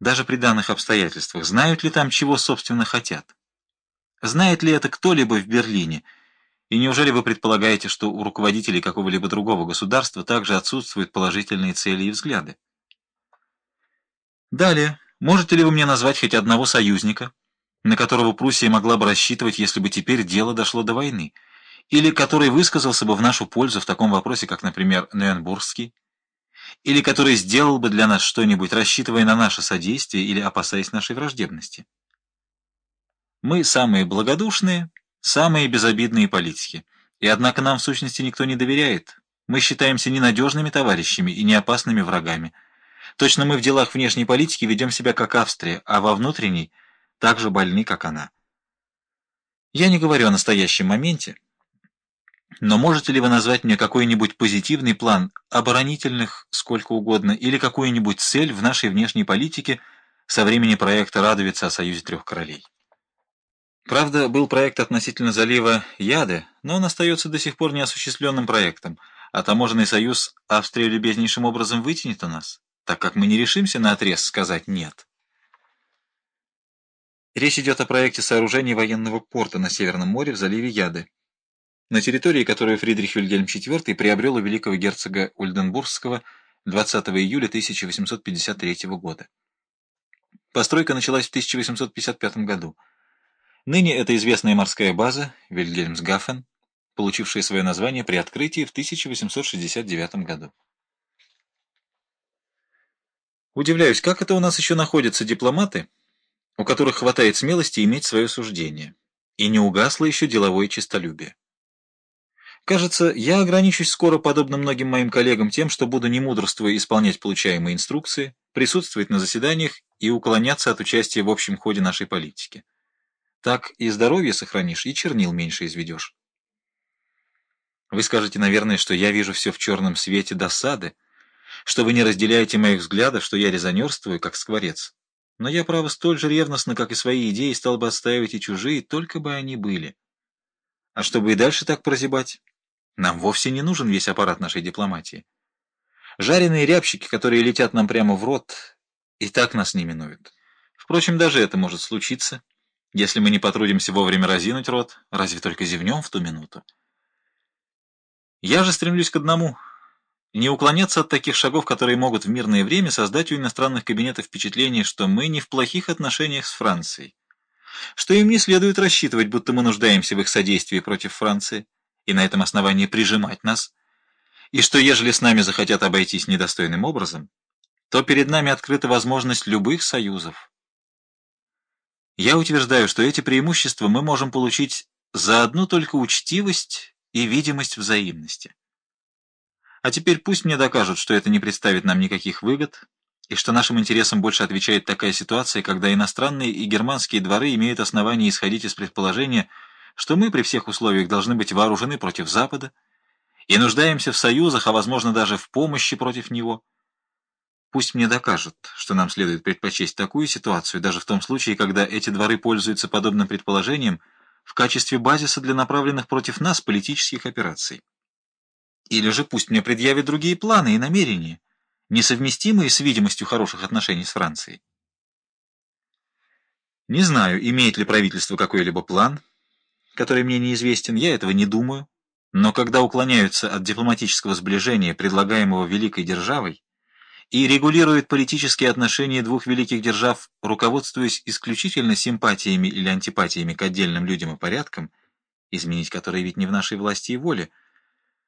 даже при данных обстоятельствах, знают ли там, чего, собственно, хотят? Знает ли это кто-либо в Берлине? И неужели вы предполагаете, что у руководителей какого-либо другого государства также отсутствуют положительные цели и взгляды? Далее, можете ли вы мне назвать хоть одного союзника, на которого Пруссия могла бы рассчитывать, если бы теперь дело дошло до войны, или который высказался бы в нашу пользу в таком вопросе, как, например, Нюрнбургский? Или который сделал бы для нас что-нибудь, рассчитывая на наше содействие или опасаясь нашей враждебности. Мы самые благодушные, самые безобидные политики, и однако нам в сущности никто не доверяет. Мы считаемся ненадежными товарищами и неопасными врагами. Точно мы в делах внешней политики ведем себя как Австрия, а во внутренней так же больны, как она. Я не говорю о настоящем моменте, но можете ли вы назвать мне какой-нибудь позитивный план, оборонительных сколько угодно, или какую-нибудь цель в нашей внешней политике со времени проекта «Радовица о Союзе трех королей»? Правда, был проект относительно залива Яде, но он остается до сих пор неосуществленным проектом, а таможенный союз Австрия любезнейшим образом вытянет у нас, так как мы не решимся на отрез сказать «нет». Речь идет о проекте сооружения военного порта на Северном море в заливе Яды на территории которую Фридрих Вильгельм IV приобрел у великого герцога Ульденбургского 20 июля 1853 года. Постройка началась в 1855 году. Ныне это известная морская база Вильгельмсгафен, получившая свое название при открытии в 1869 году. Удивляюсь, как это у нас еще находятся дипломаты, у которых хватает смелости иметь свое суждение, и не угасло еще деловое честолюбие. Кажется, я ограничусь скоро, подобно многим моим коллегам, тем, что буду не мудрствуя исполнять получаемые инструкции, присутствовать на заседаниях и уклоняться от участия в общем ходе нашей политики. Так и здоровье сохранишь, и чернил меньше изведешь. Вы скажете, наверное, что я вижу все в черном свете досады, что вы не разделяете моих взглядов, что я резонерствую, как скворец. Но я, право, столь же ревностно, как и свои идеи, стал бы отстаивать и чужие, только бы они были. А чтобы и дальше так прозябать... Нам вовсе не нужен весь аппарат нашей дипломатии. Жареные рябчики, которые летят нам прямо в рот, и так нас не минуют. Впрочем, даже это может случиться, если мы не потрудимся вовремя разинуть рот, разве только зевнем в ту минуту. Я же стремлюсь к одному — не уклоняться от таких шагов, которые могут в мирное время создать у иностранных кабинетов впечатление, что мы не в плохих отношениях с Францией, что им не следует рассчитывать, будто мы нуждаемся в их содействии против Франции, и на этом основании прижимать нас, и что ежели с нами захотят обойтись недостойным образом, то перед нами открыта возможность любых союзов. Я утверждаю, что эти преимущества мы можем получить за одну только учтивость и видимость взаимности. А теперь пусть мне докажут, что это не представит нам никаких выгод, и что нашим интересам больше отвечает такая ситуация, когда иностранные и германские дворы имеют основания исходить из предположения, что мы при всех условиях должны быть вооружены против Запада и нуждаемся в союзах, а возможно даже в помощи против него. Пусть мне докажут, что нам следует предпочесть такую ситуацию, даже в том случае, когда эти дворы пользуются подобным предположением в качестве базиса для направленных против нас политических операций. Или же пусть мне предъявят другие планы и намерения, несовместимые с видимостью хороших отношений с Францией. Не знаю, имеет ли правительство какой-либо план, который мне неизвестен, я этого не думаю. Но когда уклоняются от дипломатического сближения, предлагаемого великой державой, и регулируют политические отношения двух великих держав, руководствуясь исключительно симпатиями или антипатиями к отдельным людям и порядкам, изменить которые ведь не в нашей власти и воле,